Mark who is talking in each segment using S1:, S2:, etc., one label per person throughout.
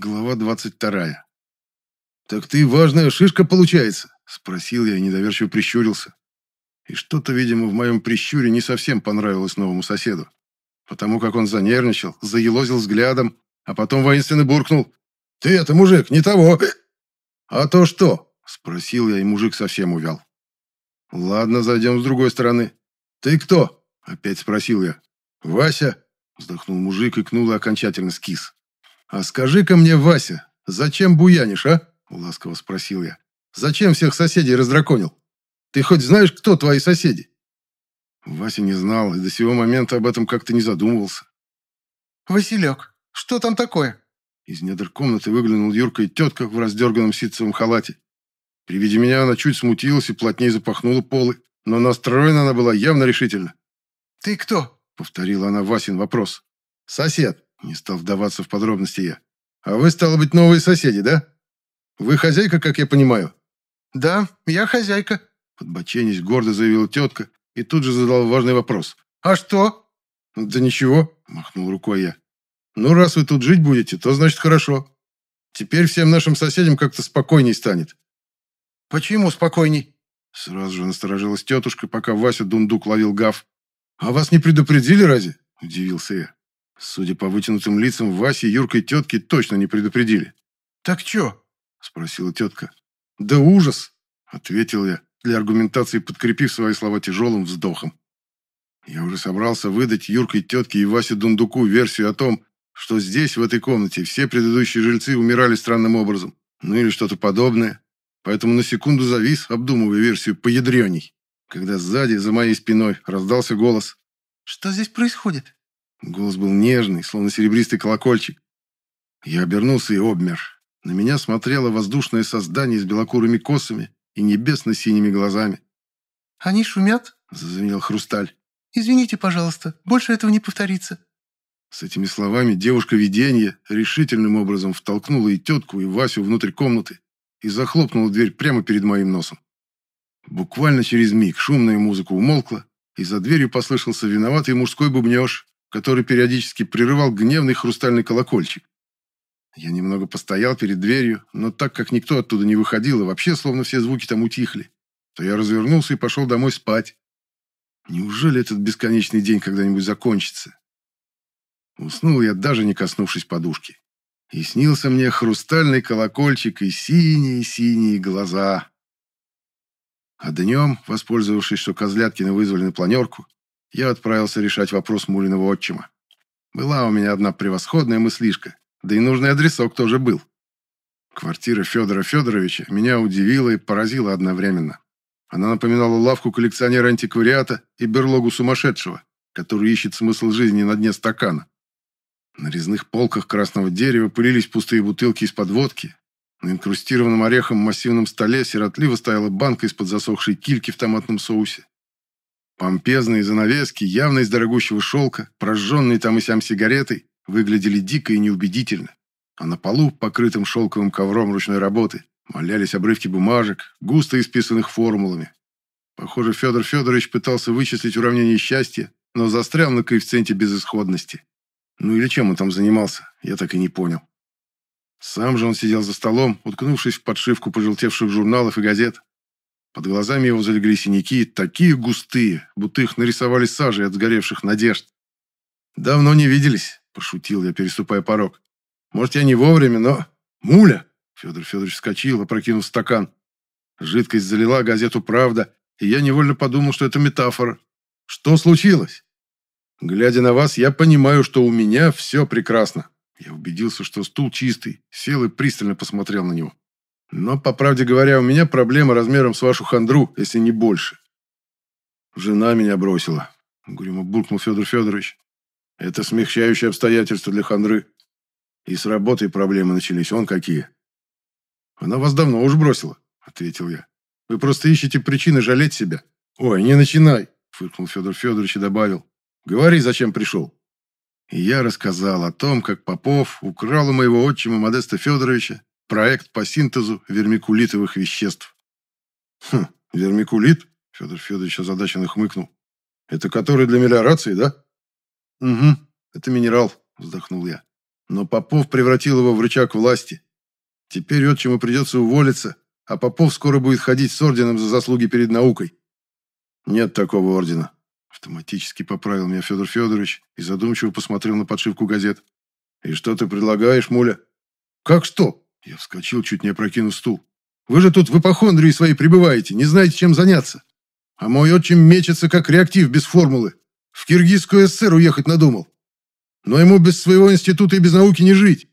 S1: Глава 22. «Так ты важная шишка, получается?» – спросил я и недоверчиво прищурился. И что-то, видимо, в моем прищуре не совсем понравилось новому соседу. Потому как он занервничал, заелозил взглядом, а потом воинственно буркнул. «Ты это, мужик, не того!» «А то что?» – спросил я, и мужик совсем увял. «Ладно, зайдем с другой стороны. Ты кто?» – опять спросил я. «Вася?» – вздохнул мужик и кнул и окончательно скис. «А скажи-ка мне, Вася, зачем буянишь, а?» – ласково спросил я. «Зачем всех соседей раздраконил? Ты хоть знаешь, кто твои соседи?» Вася не знал и до сего момента об этом как-то не задумывался.
S2: «Василек, что там такое?»
S1: Из недр комнаты выглянул Юрка и тетка в раздерганном ситцевом халате. При виде меня она чуть смутилась и плотнее запахнула полы, но настроена она была явно решительно.
S2: «Ты кто?»
S1: — повторила она Васин вопрос. «Сосед», не стал вдаваться в подробности я. «А вы, стало быть, новые соседи, да? Вы хозяйка, как я понимаю?»
S2: «Да, я хозяйка», —
S1: подбоченись гордо заявила тетка и тут же задал важный вопрос.
S2: «А что?»
S1: «Да ничего», — махнул рукой я. «Ну, раз вы тут жить будете, то значит хорошо. Теперь всем нашим соседям как-то спокойней станет».
S2: «Почему спокойней?»
S1: Сразу же насторожилась тетушка, пока Вася дундук ловил гав. «А вас не предупредили разве?» – удивился я. Судя по вытянутым лицам, Васи, Юрка и тетки точно не предупредили.
S2: «Так чё?»
S1: – спросила тетка. «Да ужас!» – ответил я, для аргументации подкрепив свои слова тяжелым вздохом. Я уже собрался выдать Юркой тетке и Васе Дундуку версию о том, что здесь, в этой комнате, все предыдущие жильцы умирали странным образом, ну или что-то подобное, поэтому на секунду завис, обдумывая версию поядреней, когда сзади, за моей спиной, раздался голос.
S2: «Что здесь происходит?»
S1: Голос был нежный, словно серебристый колокольчик. Я обернулся и обмер. На меня смотрело воздушное создание с белокурыми косами и небесно-синими глазами.
S2: «Они шумят?»
S1: – зазвенел хрусталь.
S2: «Извините, пожалуйста, больше этого не повторится».
S1: С этими словами девушка-видение решительным образом втолкнула и тетку, и Васю внутрь комнаты и захлопнула дверь прямо перед моим носом. Буквально через миг шумная музыка умолкла, и за дверью послышался виноватый мужской бубнеж, который периодически прерывал гневный хрустальный колокольчик. Я немного постоял перед дверью, но так как никто оттуда не выходил, и вообще словно все звуки там утихли, то я развернулся и пошел домой спать. Неужели этот бесконечный день когда-нибудь закончится? Уснул я, даже не коснувшись подушки. И снился мне хрустальный колокольчик и синие-синие глаза. А днем, воспользовавшись, что Козляткина вызвали на планерку, я отправился решать вопрос Мулиного отчима. Была у меня одна превосходная мыслишка, да и нужный адресок тоже был. Квартира Федора Федоровича меня удивила и поразила одновременно. Она напоминала лавку коллекционера антиквариата и берлогу сумасшедшего, который ищет смысл жизни на дне стакана. На резных полках красного дерева пылились пустые бутылки из-под водки. На инкрустированном орехом массивном столе сиротливо стояла банка из-под засохшей кильки в томатном соусе. Помпезные занавески, явно из дорогущего шелка, прожженные там и сям сигаретой, выглядели дико и неубедительно. А на полу, покрытым шелковым ковром ручной работы, валялись обрывки бумажек, густо исписанных формулами. Похоже, Федор Федорович пытался вычислить уравнение счастья, но застрял на коэффициенте безысходности. Ну или чем он там занимался, я так и не понял. Сам же он сидел за столом, уткнувшись в подшивку пожелтевших журналов и газет, под глазами его залегли синяки, такие густые, будто их нарисовали сажей от сгоревших надежд. «Давно не виделись», – пошутил я, переступая порог. «Может, я не вовремя, но...» «Муля!» – Федор Федорович вскочил, опрокинув стакан. Жидкость залила газету «Правда», и я невольно подумал, что это метафора. «Что случилось?» «Глядя на вас, я понимаю, что у меня все прекрасно». Я убедился, что стул чистый, сел и пристально посмотрел на него. Но, по правде говоря, у меня проблема размером с вашу хандру, если не больше. Жена меня бросила, угрюмо буркнул Федор Федорович. Это смягчающее обстоятельство для хандры. И с работой проблемы начались, он какие. Она вас давно уж бросила, ответил я. Вы просто ищете причины жалеть себя. Ой, не начинай, фыркнул Федор Федорович и добавил. Говори, зачем пришел. И я рассказал о том, как Попов украл у моего отчима Модеста Федоровича Проект по синтезу вермикулитовых веществ. Хм, вермикулит? Федор Федорович озадаченно хмыкнул. Это который для мелиорации, да? Угу, это минерал, вздохнул я. Но Попов превратил его в рычаг власти. Теперь отчиму придется уволиться, а Попов скоро будет ходить с орденом за заслуги перед наукой. Нет такого ордена. Автоматически поправил меня Федор Федорович и задумчиво посмотрел на подшивку газет. «И что ты предлагаешь, муля?» «Как что?» Я вскочил, чуть не опрокинув стул. «Вы же тут в ипохондрии своей пребываете, не знаете, чем заняться. А мой отчим мечется, как реактив без формулы. В Киргизскую ССР уехать надумал. Но ему без своего института и без науки не жить».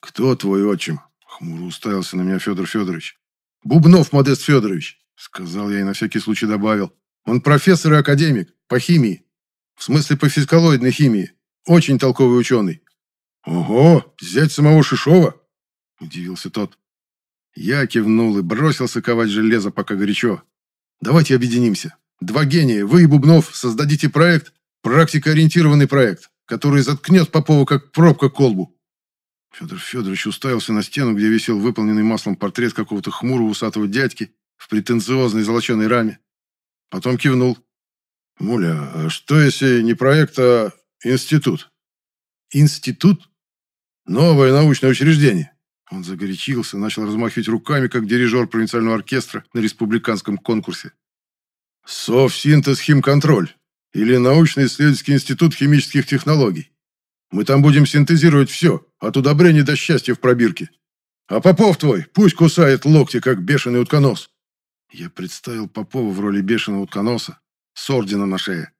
S1: «Кто твой отчим?» Хмуро уставился на меня Федор Федорович. «Бубнов Модест Федорович», — сказал я и на всякий случай добавил. «Он профессор и академик по химии. В смысле по физкалоидной химии. Очень толковый ученый». «Ого, взять самого Шишова?» – удивился тот. Я кивнул и бросился ковать железо, пока горячо. «Давайте объединимся. Два гения, вы и Бубнов, создадите проект, практикоориентированный проект, который заткнет Попова как пробка колбу. Федор Федорович уставился на стену, где висел выполненный маслом портрет какого-то хмурого усатого дядьки в претенциозной золоченой раме. Потом кивнул. «Муля, а что если не проект, а институт?» «Институт?» «Новое научное учреждение». Он загорячился, начал размахивать руками, как дирижер провинциального оркестра на республиканском конкурсе. «Совсинтез химконтроль» или научно-исследовательский институт химических технологий. Мы там будем синтезировать все, от удобрения до счастья в пробирке. А Попов твой пусть кусает локти, как бешеный утконос». Я представил Попова в роли бешеного утконоса с орденом на шее.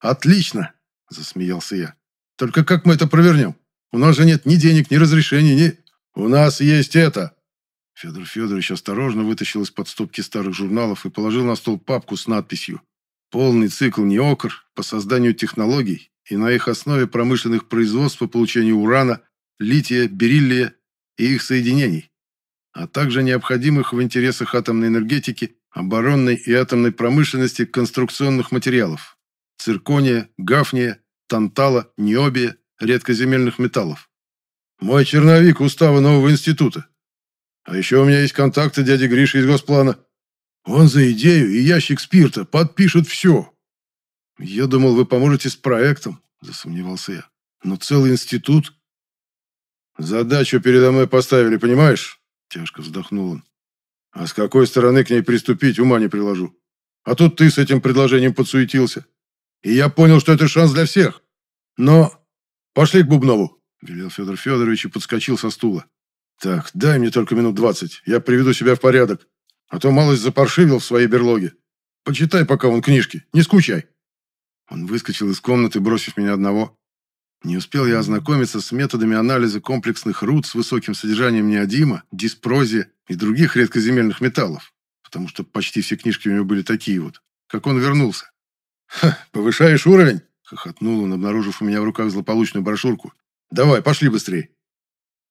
S1: «Отлично!» – засмеялся я. «Только как мы это провернем? У нас же нет ни денег, ни разрешений, ни...» «У нас есть это!» Федор Федорович осторожно вытащил из-под стопки старых журналов и положил на стол папку с надписью «Полный цикл НИОКР по созданию технологий и на их основе промышленных производств по получению урана, лития, бериллия и их соединений, а также необходимых в интересах атомной энергетики, оборонной и атомной промышленности конструкционных материалов, циркония, гафния, тантала, ниобия, редкоземельных металлов. Мой черновик устава нового института. А еще у меня есть контакты дяди Гриши из Госплана. Он за идею и ящик спирта подпишет все. «Я думал, вы поможете с проектом», – засомневался я. «Но целый институт...» «Задачу передо мной поставили, понимаешь?» – тяжко вздохнул он. «А с какой стороны к ней приступить, ума не приложу. А тут ты с этим предложением подсуетился. И я понял, что это шанс для всех. Но... Пошли к Бубнову», – велел Федор Федорович и подскочил со стула. «Так, дай мне только минут двадцать, я приведу себя в порядок. А то малость запаршивил в своей берлоге. Почитай пока вон книжки, не скучай». Он выскочил из комнаты, бросив меня одного. Не успел я ознакомиться с методами анализа комплексных руд с высоким содержанием неодима, диспрозия и других редкоземельных металлов, потому что почти все книжки у него были такие вот, как он вернулся. «Ха, повышаешь уровень?» — хохотнул он, обнаружив у меня в руках злополучную брошюрку. «Давай, пошли быстрее!»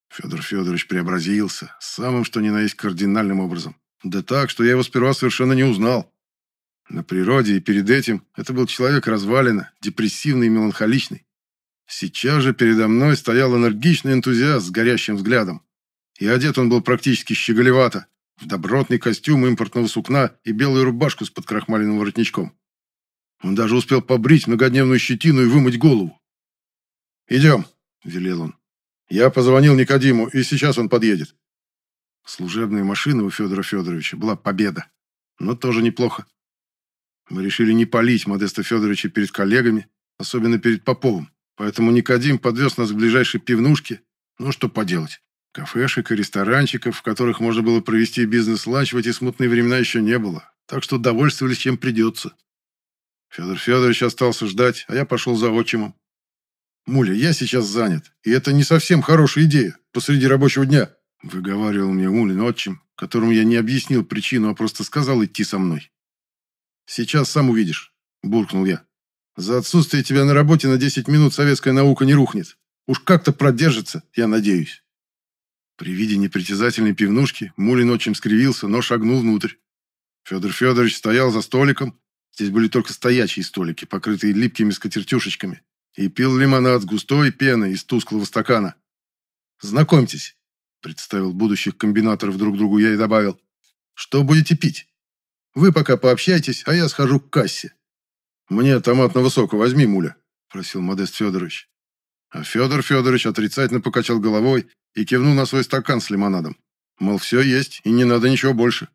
S1: Федор Федорович преобразился, самым что ни на есть кардинальным образом. Да так, что я его сперва совершенно не узнал. На природе и перед этим это был человек развалина, депрессивный и меланхоличный. Сейчас же передо мной стоял энергичный энтузиаст с горящим взглядом. И одет он был практически щеголевато, в добротный костюм импортного сукна и белую рубашку с подкрахмаленным воротничком. Он даже успел побрить многодневную щетину и вымыть голову. «Идем», — велел он. «Я позвонил Никодиму, и сейчас он подъедет». Служебная машина у Федора Федоровича была победа, но тоже неплохо. Мы решили не палить Модеста Федоровича перед коллегами, особенно перед Поповым. Поэтому Никодим подвез нас к ближайшей пивнушке. Ну, что поделать. Кафешек и ресторанчиков, в которых можно было провести бизнес-ланч в эти смутные времена еще не было. Так что довольствовались чем придется. Федор Федорович остался ждать, а я пошел за отчимом. «Муля, я сейчас занят, и это не совсем хорошая идея посреди рабочего дня», выговаривал мне Мулин отчим, которому я не объяснил причину, а просто сказал идти со мной. «Сейчас сам увидишь», – буркнул я. «За отсутствие тебя на работе на 10 минут советская наука не рухнет. Уж как-то продержится, я надеюсь». При виде непритязательной пивнушки Мулин очень скривился, но шагнул внутрь. Федор Федорович стоял за столиком, здесь были только стоячие столики, покрытые липкими скатертюшечками, и пил лимонад с густой пеной из тусклого стакана. «Знакомьтесь», — представил будущих комбинаторов друг другу я и добавил, «что будете пить?» Вы пока пообщайтесь, а я схожу к кассе. Мне томатного сока возьми, муля, просил Модест Федорович. А Федор Федорович отрицательно покачал головой и кивнул на свой стакан с лимонадом. Мол, все есть, и не надо ничего больше.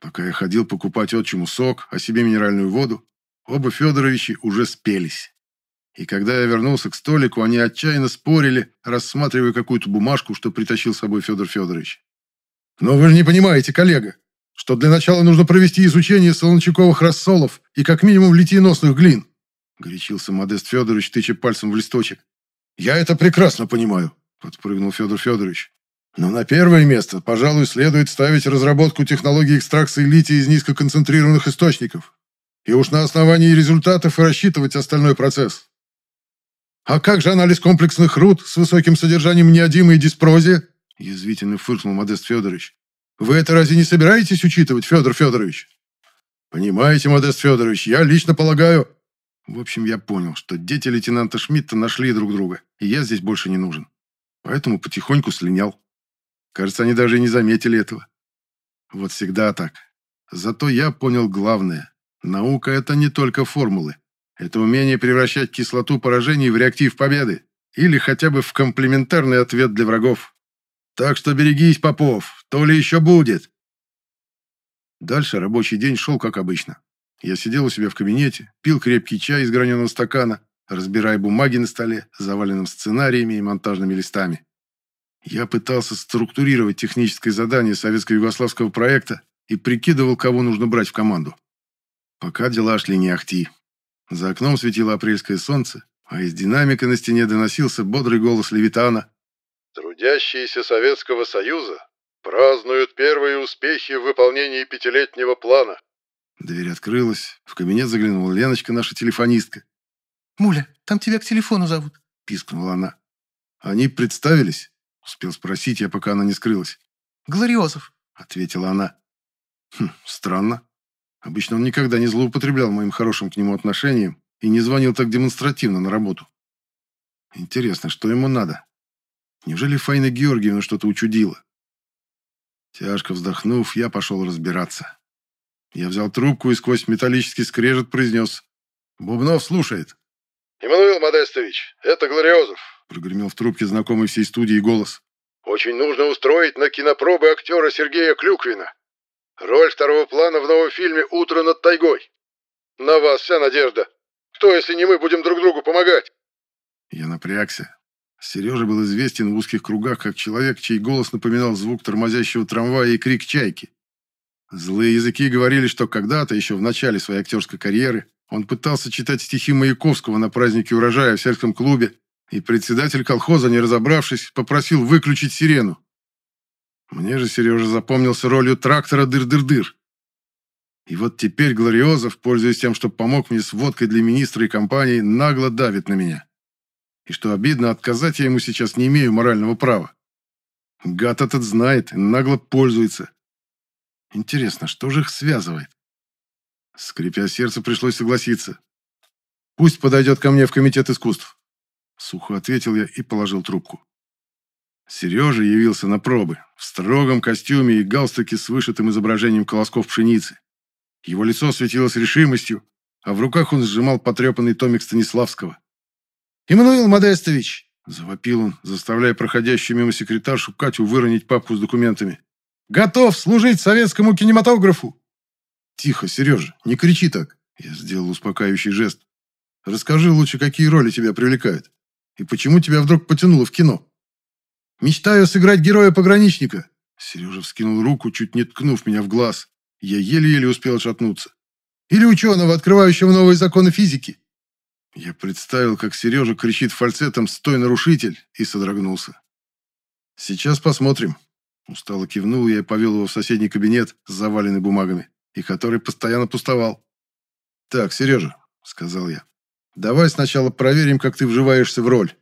S1: Пока я ходил покупать отчиму сок, а себе минеральную воду, оба Федоровичи уже спелись. И когда я вернулся к столику, они отчаянно спорили, рассматривая какую-то бумажку, что притащил с собой Федор Федорович. «Но вы же не понимаете, коллега, что для начала нужно провести изучение солончаковых рассолов и как минимум литиеносных глин», горячился Модест Федорович, тыча пальцем в листочек. «Я это прекрасно понимаю», подпрыгнул Федор Федорович. «Но на первое место, пожалуй, следует ставить разработку технологии экстракции лития из низкоконцентрированных источников. И уж на основании результатов и рассчитывать остальной процесс. «А как же анализ комплексных руд с высоким содержанием неодима и диспрозия?» язвительно фыркнул Модест Федорович. «Вы это разве не собираетесь учитывать, Федор Федорович?» «Понимаете, Модест Федорович, я лично полагаю...» В общем, я понял, что дети лейтенанта Шмидта нашли друг друга, и я здесь больше не нужен. Поэтому потихоньку слинял. Кажется, они даже и не заметили этого. Вот всегда так. Зато я понял главное. Наука — это не только формулы. Это умение превращать кислоту поражений в реактив победы. Или хотя бы в комплементарный ответ для врагов. Так что берегись, Попов, то ли еще будет. Дальше рабочий день шел как обычно. Я сидел у себя в кабинете, пил крепкий чай из граненого стакана, разбирая бумаги на столе, заваленном сценариями и монтажными листами. Я пытался структурировать техническое задание советско-югославского проекта и прикидывал, кого нужно брать в команду. Пока дела шли не ахти. За окном светило апрельское солнце, а из динамика на стене доносился бодрый голос Левитана. «Трудящиеся Советского Союза празднуют первые успехи в выполнении пятилетнего плана». Дверь открылась, в кабинет заглянула Леночка, наша телефонистка.
S2: «Муля, там тебя к телефону зовут», —
S1: пискнула она. «Они представились?» — успел спросить я, пока она не скрылась.
S2: «Глориозов», —
S1: ответила она. «Хм, странно. Обычно он никогда не злоупотреблял моим хорошим к нему отношением и не звонил так демонстративно на работу. Интересно, что ему надо? Неужели Фаина Георгиевна что-то учудила? Тяжко вздохнув, я пошел разбираться. Я взял трубку и сквозь металлический скрежет произнес. «Бубнов слушает».
S3: «Иммануил Модестович, это Глориозов»,
S1: прогремел в трубке знакомый всей студии голос.
S3: «Очень нужно устроить на кинопробы актера Сергея Клюквина. Роль второго плана в новом фильме «Утро над тайгой». На вас вся надежда. Кто, если не мы, будем друг другу помогать?»
S1: Я напрягся. Сережа был известен в узких кругах как человек, чей голос напоминал звук тормозящего трамвая и крик чайки. Злые языки говорили, что когда-то, еще в начале своей актерской карьеры, он пытался читать стихи Маяковского на празднике урожая в сельском клубе, и председатель колхоза, не разобравшись, попросил выключить сирену. Мне же Сережа запомнился ролью трактора дыр-дыр-дыр. И вот теперь Глориозов, пользуясь тем, что помог мне с водкой для министра и компании, нагло давит на меня. И что обидно, отказать я ему сейчас не имею морального права. Гад этот знает и нагло пользуется. Интересно, что же их связывает? Скрипя сердце, пришлось согласиться. Пусть подойдет ко мне в комитет искусств. Сухо ответил я и положил трубку. Сережа явился на пробы, в строгом костюме и галстуке с вышитым изображением колосков пшеницы. Его лицо светилось решимостью, а в руках он сжимал потрепанный томик Станиславского. «Иммануил Модестович!» – завопил он, заставляя проходящую мимо секретаршу Катю выронить папку с документами. «Готов служить советскому кинематографу!» «Тихо, Сережа, не кричи так!» – я сделал успокаивающий жест. «Расскажи лучше, какие роли тебя привлекают, и почему тебя вдруг потянуло в кино?» Мечтаю сыграть героя-пограничника!» Сережа вскинул руку, чуть не ткнув меня в глаз. Я еле-еле успел отшатнуться. «Или ученого, открывающего новые законы физики!» Я представил, как Сережа кричит фальцетом «Стой, нарушитель!» и содрогнулся. «Сейчас посмотрим». Устало кивнул я и повел его в соседний кабинет, заваленный бумагами, и который постоянно пустовал. «Так, Сережа», — сказал я, — «давай сначала проверим, как ты вживаешься в роль».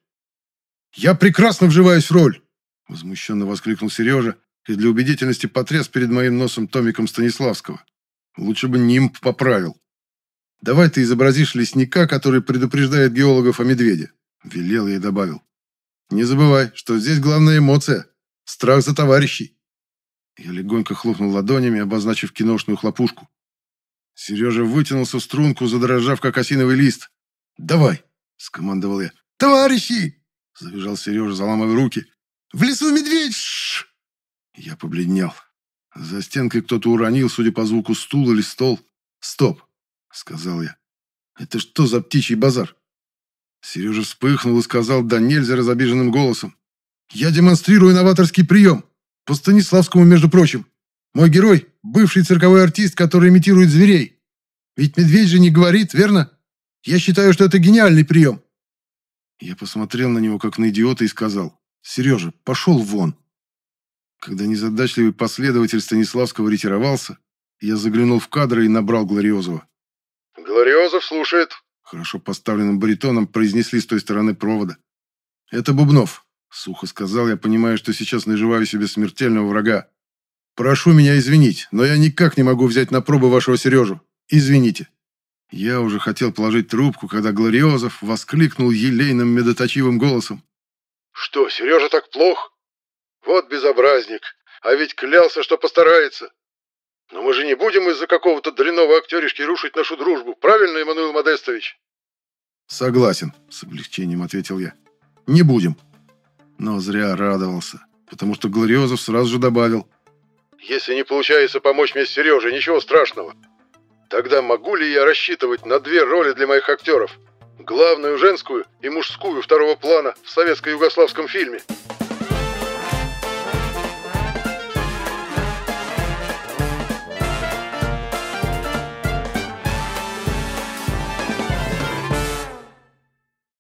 S1: «Я прекрасно вживаюсь в роль!» Возмущенно воскликнул Сережа и для убедительности потряс перед моим носом томиком Станиславского. Лучше бы нимб поправил. «Давай ты изобразишь лесника, который предупреждает геологов о медведе», — велел я и добавил. «Не забывай, что здесь главная эмоция — страх за товарищей». Я легонько хлопнул ладонями, обозначив киношную хлопушку. Сережа вытянулся в струнку, задрожав, как осиновый лист. «Давай!» — скомандовал я. «Товарищи!» — завизжал Сережа, заламывая руки. «В лесу медведь!» Ш -ш Я побледнел. За стенкой кто-то уронил, судя по звуку, стул или стол. «Стоп!» — сказал я. «Это что за птичий базар?» Сережа вспыхнул и сказал да нельзя разобиженным голосом. «Я демонстрирую новаторский прием. По Станиславскому, между прочим. Мой герой — бывший цирковой артист, который имитирует зверей. Ведь медведь же не говорит, верно? Я считаю, что это гениальный прием. Я посмотрел на него, как на идиота, и сказал, «Сережа, пошел вон». Когда незадачливый последователь Станиславского ретировался, я заглянул в кадры и набрал Глориозова.
S3: «Глориозов слушает», —
S1: хорошо поставленным баритоном произнесли с той стороны провода. «Это Бубнов», — сухо сказал я, понимая, что сейчас наживаю себе смертельного врага. «Прошу меня извинить, но я никак не могу взять на пробу вашего Сережу. Извините». Я уже хотел положить трубку, когда Глориозов воскликнул елейным медоточивым голосом.
S3: «Что, Сережа так плох? Вот безобразник, а ведь клялся, что постарается. Но мы же не будем из-за какого-то дрянного актеришки рушить нашу дружбу, правильно, Эммануил Модестович?»
S1: «Согласен», — с облегчением ответил я. «Не будем». Но зря радовался, потому что Глориозов сразу же добавил.
S3: «Если не получается помочь мне с Сережей, ничего страшного. Тогда могу ли я рассчитывать на две роли для моих актеров? Главную женскую и мужскую второго плана в советско-югославском фильме?»